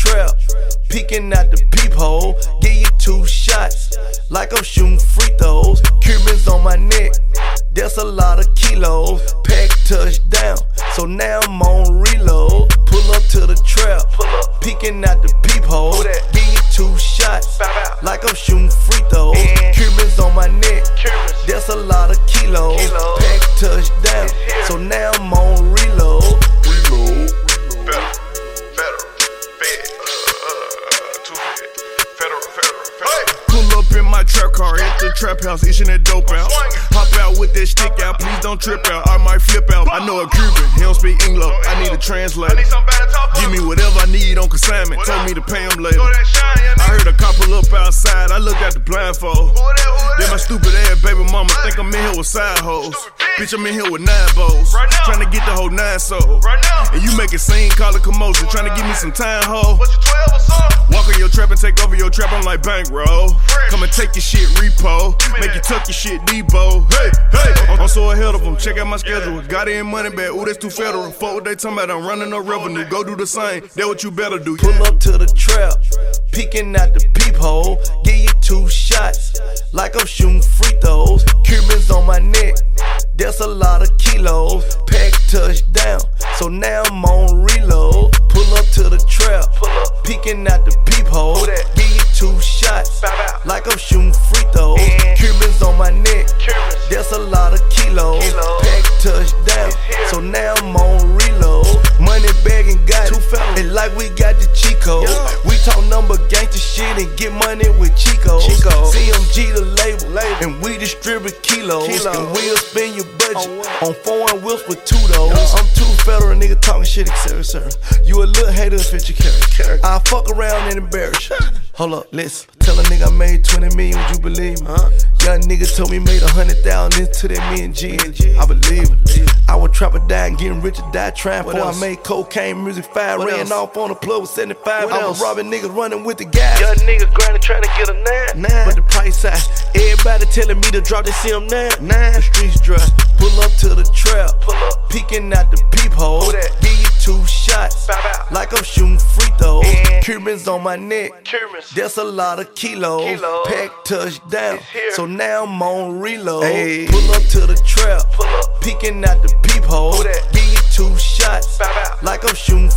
trap. Peeking out the peephole, give you two shots. Like I'm shooting free throws. Cubans on my neck, that's a lot of kilos. Pack touchdown, so now I'm on reload. Pull up to the trap, peeking out the peephole. Give you two shots, like I'm shooting free throws. Cubans on my neck, that's a lot of kilos. Pack touchdown, so now trap car at the trap house, itching that dope out. Hop out with that stick out, please don't trip out. I might flip out. I know a Cuban, he don't speak English. I need a translator. Give me whatever I need on consignment. Told me to pay him later. I heard a couple up outside. I looked at the blindfold. Then my stupid ass baby mama think I'm in here with side hoes. Bitch, I'm in here with nine bows. Trying to get the whole nine soul. And you make it scene, call it commotion. Trying to give me some time, ho. Your 12 or something? Walk on your trap and take over your trap, I'm like bankroll. Come and take your shit repo. Make you tuck your shit Debo. Hey, hey, I'm so ahead of them. Check out my schedule. Got in money back. Ooh, that's too federal. Fuck what they talking about. I'm running no revenue. Go do the same. That what you better do. Pull up to the trap, peeking out the peephole. Give you two shots, like I'm shooting free throws. Cubans on my neck, that's a lot of kilos. Pack touchdown, so now I'm on reload. Pull up to the trap, peeking out the peephole. Give you two shots, like I'm shooting free throws. Cubans on my neck, that's a lot of kilos. Pack touchdown, so now I'm on reload. Money bag and got two fellas, and like we got the Chico. We talk number gangster shit and get money with Chico. Chico. CMG the label, and we distribute kilos. And we'll spend your budget on foreign wheels for two those. I'm too federal nigga talking shit, etc. You a little hater fit your character. I fuck around and embarrass you. Hold up, listen. Tell a nigga I made 20 million, would you believe me? Young nigga told me made a hundred thousand into that me and G. I believe it. I would trap or die and getting rich or die trying for I made cocaine music fire. Ran off on the plug with 75. I was robbing niggas running with the gas. Young nigga grinding trying to get a nine. nine. But the price high. Everybody telling me to drop this CM nine. Nine. The streets dry. Pull up to the trap. Pull up. Peeking out the peephole. Give you two shots. Like I'm shooting free throws. Cubans on my neck. That's a lot of kilos. Pack touchdown. So now I'm on reload. Pull up to the trap. Peeking out the peephole. Give you two shots. Like I'm shooting